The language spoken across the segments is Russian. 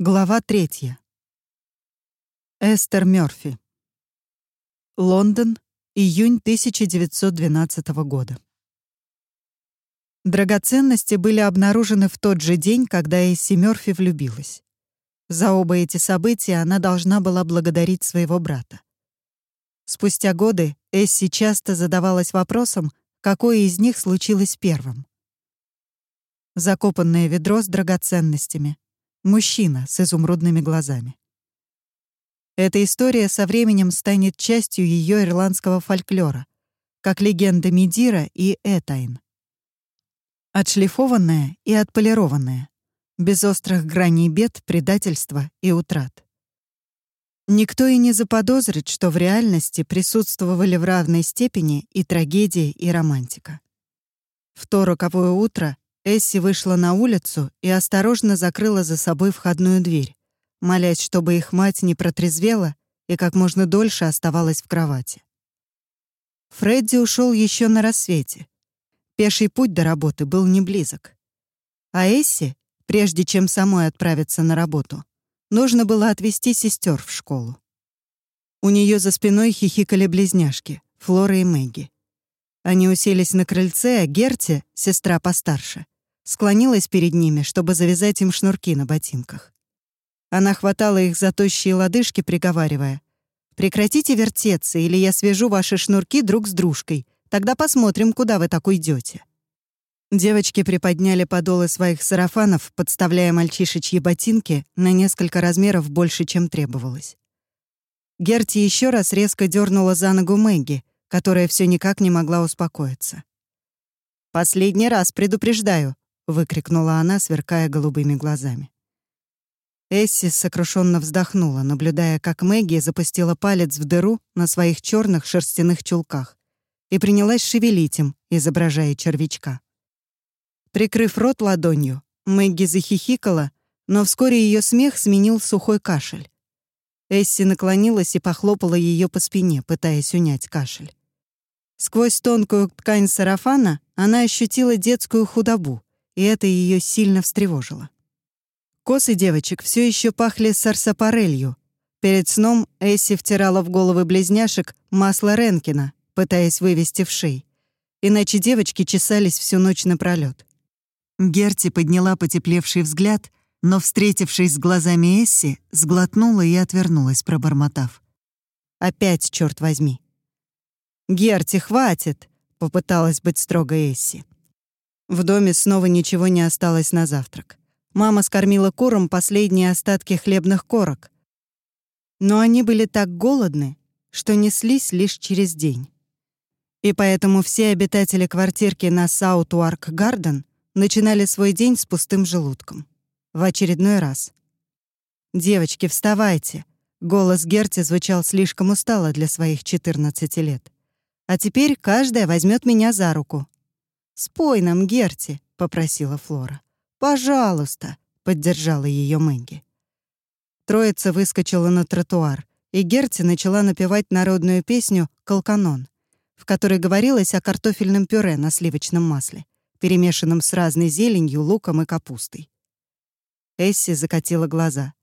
Глава третья. Эстер Мёрфи. Лондон, июнь 1912 года. Драгоценности были обнаружены в тот же день, когда Эсси Мёрфи влюбилась. За оба эти события она должна была благодарить своего брата. Спустя годы Эсси часто задавалась вопросом, какое из них случилось первым. Закопанное ведро с драгоценностями — Мужчина с изумрудными глазами. Эта история со временем станет частью ее ирландского фольклора, как легенда Медира и Этайн. Отшлифованная и отполированная, без острых граней бед, предательства и утрат. Никто и не заподозрит, что в реальности присутствовали в равной степени и трагедия, и романтика. В то роковое утро Эсси вышла на улицу и осторожно закрыла за собой входную дверь, молясь, чтобы их мать не протрезвела и как можно дольше оставалась в кровати. Фредди ушел еще на рассвете. Пеший путь до работы был не близок. А Эсси, прежде чем самой отправиться на работу, нужно было отвезти сестер в школу. У нее за спиной хихикали близняшки, Флора и Мэгги. Они уселись на крыльце, а Герти, сестра постарше, склонилась перед ними, чтобы завязать им шнурки на ботинках. Она хватала их за тощие лодыжки, приговаривая, «Прекратите вертеться, или я свяжу ваши шнурки друг с дружкой. Тогда посмотрим, куда вы так уйдете. Девочки приподняли подолы своих сарафанов, подставляя мальчишечьи ботинки на несколько размеров больше, чем требовалось. Герти еще раз резко дернула за ногу Мэгги, которая все никак не могла успокоиться. «Последний раз предупреждаю выкрикнула она, сверкая голубыми глазами. Эсси сокрушенно вздохнула, наблюдая, как Мэгги запустила палец в дыру на своих черных шерстяных чулках и принялась шевелить им, изображая червячка. Прикрыв рот ладонью, Мэгги захихикала, но вскоре ее смех сменил сухой кашель. Эсси наклонилась и похлопала ее по спине, пытаясь унять кашель. Сквозь тонкую ткань сарафана она ощутила детскую худобу, и это ее сильно встревожило. Косы девочек все еще пахли сарсапарелью. Перед сном Эсси втирала в головы близняшек масло Ренкина, пытаясь вывести в шей. Иначе девочки чесались всю ночь напролёт. Герти подняла потеплевший взгляд, но, встретившись с глазами Эсси, сглотнула и отвернулась, пробормотав. «Опять, черт возьми!» «Герти, хватит!» — попыталась быть строго Эсси. В доме снова ничего не осталось на завтрак. Мама скормила курам последние остатки хлебных корок. Но они были так голодны, что неслись лишь через день. И поэтому все обитатели квартирки на Саутуарк-Гарден начинали свой день с пустым желудком. В очередной раз. «Девочки, вставайте!» Голос Герти звучал слишком устало для своих 14 лет. «А теперь каждая возьмет меня за руку. «Спой нам, Герти», — попросила Флора. «Пожалуйста», — поддержала ее Мэгги. Троица выскочила на тротуар, и Герти начала напевать народную песню «Колканон», в которой говорилось о картофельном пюре на сливочном масле, перемешанном с разной зеленью, луком и капустой. Эсси закатила глаза.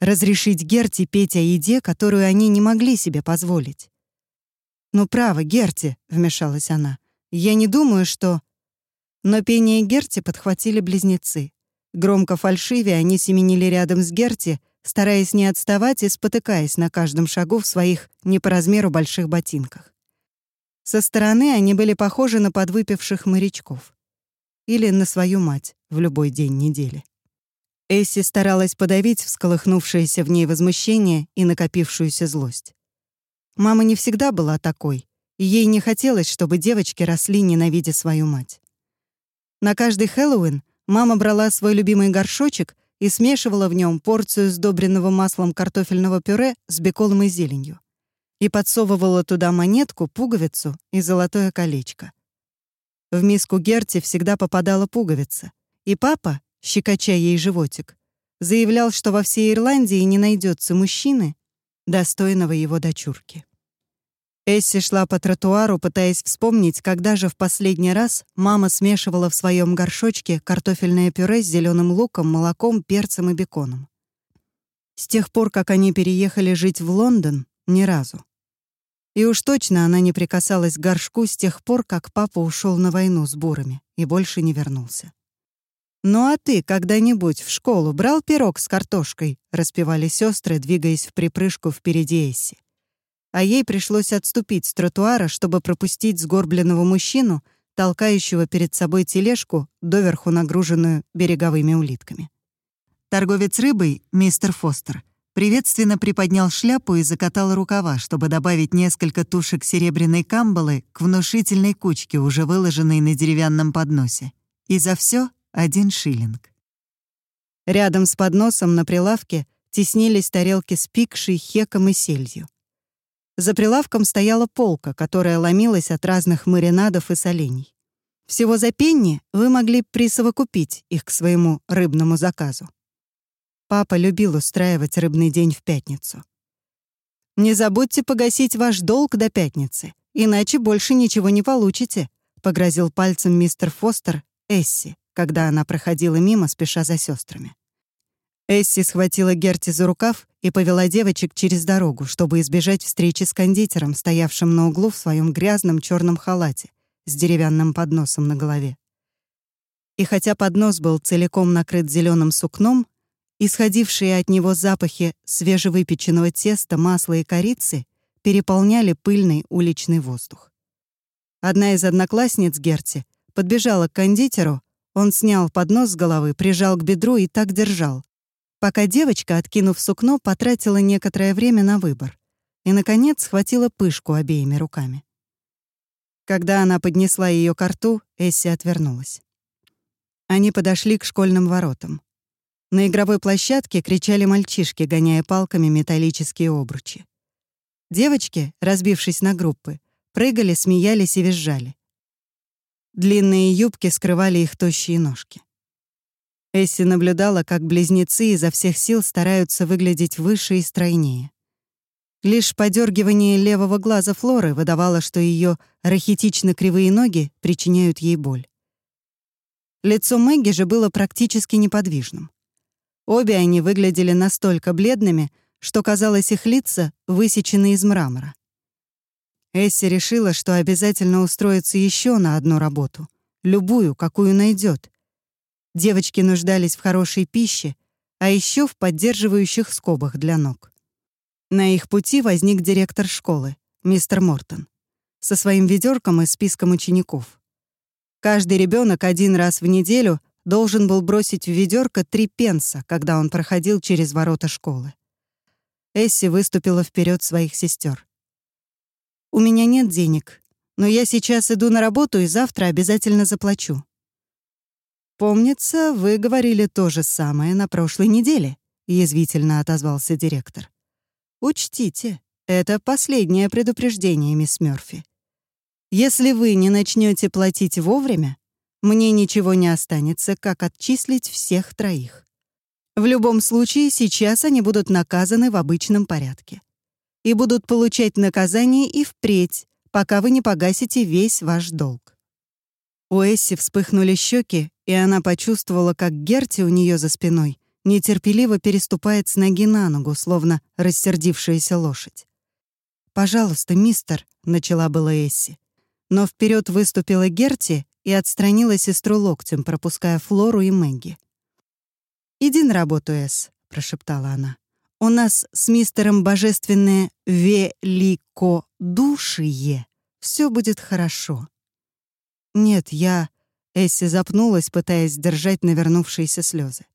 Разрешить Герти петь о еде, которую они не могли себе позволить. «Ну, право, Герти», — вмешалась она, я не думаю, что...» Но пение Герти подхватили близнецы. Громко фальшивя они семенили рядом с Герти, стараясь не отставать и спотыкаясь на каждом шагу в своих не по размеру больших ботинках. Со стороны они были похожи на подвыпивших морячков. Или на свою мать в любой день недели. Эсси старалась подавить всколыхнувшееся в ней возмущение и накопившуюся злость. Мама не всегда была такой, ей не хотелось, чтобы девочки росли, ненавидя свою мать. На каждый Хэллоуин мама брала свой любимый горшочек и смешивала в нем порцию сдобренного маслом картофельного пюре с беколом и зеленью и подсовывала туда монетку, пуговицу и золотое колечко. В миску Герти всегда попадала пуговица, и папа, щекоча ей животик, заявлял, что во всей Ирландии не найдется мужчины, достойного его дочурки. Эсси шла по тротуару, пытаясь вспомнить, когда же в последний раз мама смешивала в своем горшочке картофельное пюре с зеленым луком, молоком, перцем и беконом. С тех пор, как они переехали жить в Лондон, ни разу. И уж точно она не прикасалась к горшку с тех пор, как папа ушел на войну с бурами и больше не вернулся. «Ну а ты когда-нибудь в школу брал пирог с картошкой?» — распевали сестры, двигаясь в припрыжку впереди Эсси. А ей пришлось отступить с тротуара, чтобы пропустить сгорбленного мужчину, толкающего перед собой тележку, доверху нагруженную береговыми улитками. Торговец рыбой, мистер Фостер, приветственно приподнял шляпу и закатал рукава, чтобы добавить несколько тушек серебряной камбалы к внушительной кучке, уже выложенной на деревянном подносе. И за все один шиллинг. Рядом с подносом на прилавке теснились тарелки с пикшей, хеком и сельдью. За прилавком стояла полка, которая ломилась от разных маринадов и солений. Всего за пенни вы могли присовокупить их к своему рыбному заказу. Папа любил устраивать рыбный день в пятницу. «Не забудьте погасить ваш долг до пятницы, иначе больше ничего не получите», — погрозил пальцем мистер Фостер Эсси, когда она проходила мимо, спеша за сестрами. Эсси схватила Герти за рукав и повела девочек через дорогу, чтобы избежать встречи с кондитером, стоявшим на углу в своем грязном черном халате с деревянным подносом на голове. И хотя поднос был целиком накрыт зеленым сукном, исходившие от него запахи свежевыпеченного теста, масла и корицы переполняли пыльный уличный воздух. Одна из одноклассниц Герти подбежала к кондитеру, он снял поднос с головы, прижал к бедру и так держал, пока девочка, откинув сукно, потратила некоторое время на выбор и, наконец, схватила пышку обеими руками. Когда она поднесла ее к рту, Эсси отвернулась. Они подошли к школьным воротам. На игровой площадке кричали мальчишки, гоняя палками металлические обручи. Девочки, разбившись на группы, прыгали, смеялись и визжали. Длинные юбки скрывали их тощие ножки. Эсси наблюдала, как близнецы изо всех сил стараются выглядеть выше и стройнее. Лишь подергивание левого глаза Флоры выдавало, что ее рахитично-кривые ноги причиняют ей боль. Лицо Мэгги же было практически неподвижным. Обе они выглядели настолько бледными, что, казалось, их лица высечены из мрамора. Эсси решила, что обязательно устроится еще на одну работу, любую, какую найдет, Девочки нуждались в хорошей пище, а еще в поддерживающих скобах для ног. На их пути возник директор школы, мистер Мортон, со своим ведерком и списком учеников. Каждый ребенок один раз в неделю должен был бросить в ведерко три пенса, когда он проходил через ворота школы. Эсси выступила вперед своих сестер. «У меня нет денег, но я сейчас иду на работу и завтра обязательно заплачу. «Помнится, вы говорили то же самое на прошлой неделе», — язвительно отозвался директор. «Учтите, это последнее предупреждение, мисс Мёрфи. Если вы не начнете платить вовремя, мне ничего не останется, как отчислить всех троих. В любом случае, сейчас они будут наказаны в обычном порядке. И будут получать наказание и впредь, пока вы не погасите весь ваш долг. У Эсси вспыхнули щеки, и она почувствовала, как Герти у нее за спиной нетерпеливо переступает с ноги на ногу, словно рассердившаяся лошадь. «Пожалуйста, мистер», — начала была Эсси. Но вперед выступила Герти и отстранила сестру локтем, пропуская Флору и Мэгги. «Иди на работу, Эс», — прошептала она. «У нас с мистером божественное великодушие. Все будет хорошо». «Нет, я...» Эсси запнулась, пытаясь сдержать навернувшиеся слезы.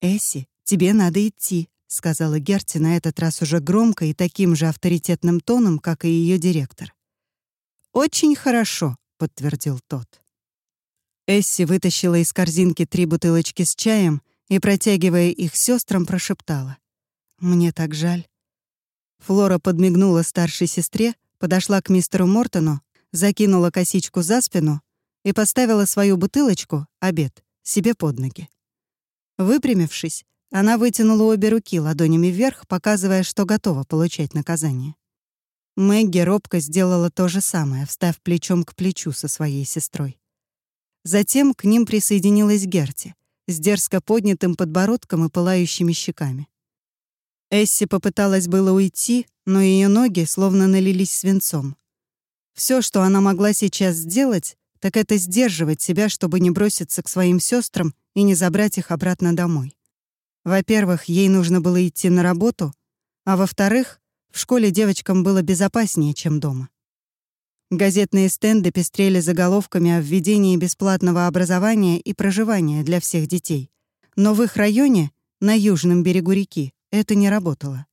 «Эсси, тебе надо идти», — сказала Герти на этот раз уже громко и таким же авторитетным тоном, как и ее директор. «Очень хорошо», — подтвердил тот. Эсси вытащила из корзинки три бутылочки с чаем и, протягивая их сестрам, прошептала. «Мне так жаль». Флора подмигнула старшей сестре, подошла к мистеру Мортону, закинула косичку за спину и поставила свою бутылочку, обед, себе под ноги. Выпрямившись, она вытянула обе руки ладонями вверх, показывая, что готова получать наказание. Мэгги робко сделала то же самое, встав плечом к плечу со своей сестрой. Затем к ним присоединилась Герти с дерзко поднятым подбородком и пылающими щеками. Эсси попыталась было уйти, но ее ноги словно налились свинцом. Все, что она могла сейчас сделать, так это сдерживать себя, чтобы не броситься к своим сестрам и не забрать их обратно домой. Во-первых, ей нужно было идти на работу, а во-вторых, в школе девочкам было безопаснее, чем дома. Газетные стенды пестрели заголовками о введении бесплатного образования и проживания для всех детей. Но в их районе, на южном берегу реки, это не работало.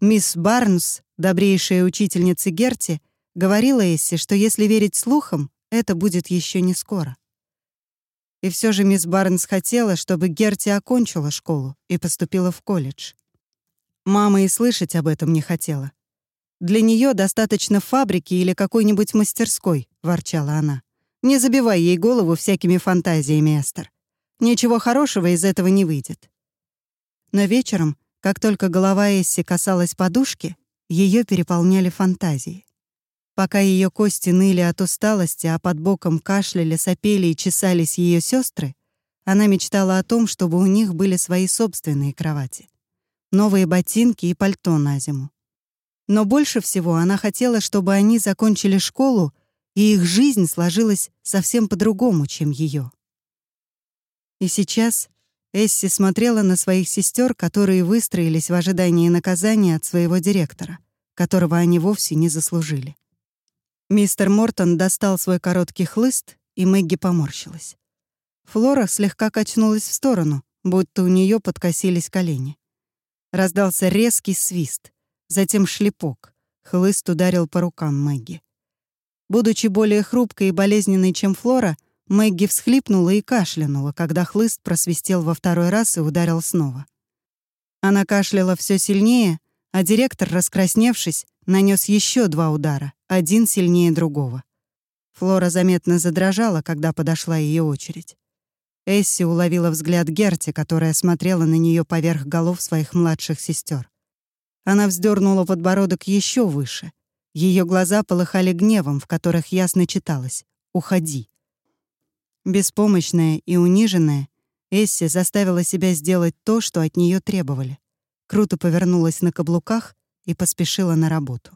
Мисс Барнс, добрейшая учительница Герти, говорила Эсси, что если верить слухам, это будет еще не скоро. И все же мисс Барнс хотела, чтобы Герти окончила школу и поступила в колледж. Мама и слышать об этом не хотела. «Для нее достаточно фабрики или какой-нибудь мастерской», — ворчала она. «Не забивай ей голову всякими фантазиями, Эстер. Ничего хорошего из этого не выйдет». Но вечером, как только голова Эсси касалась подушки, ее переполняли фантазии. Пока ее кости ныли от усталости, а под боком кашляли, сопели и чесались ее сестры, она мечтала о том, чтобы у них были свои собственные кровати, новые ботинки и пальто на зиму. Но больше всего она хотела, чтобы они закончили школу, и их жизнь сложилась совсем по-другому, чем ее. И сейчас Эсси смотрела на своих сестер, которые выстроились в ожидании наказания от своего директора, которого они вовсе не заслужили. Мистер Мортон достал свой короткий хлыст, и Мэгги поморщилась. Флора слегка качнулась в сторону, будто у нее подкосились колени. Раздался резкий свист, затем шлепок. Хлыст ударил по рукам Мэгги. Будучи более хрупкой и болезненной, чем Флора, Мэгги всхлипнула и кашлянула, когда хлыст просвистел во второй раз и ударил снова. Она кашляла все сильнее, а директор, раскрасневшись, нанес еще два удара, один сильнее другого. Флора заметно задрожала, когда подошла ее очередь. Эсси уловила взгляд Герти, которая смотрела на нее поверх голов своих младших сестер. Она вздернула подбородок еще выше. Ее глаза полыхали гневом, в которых ясно читалось «Уходи». Беспомощная и униженная, Эсси заставила себя сделать то, что от нее требовали. Круто повернулась на каблуках и поспешила на работу.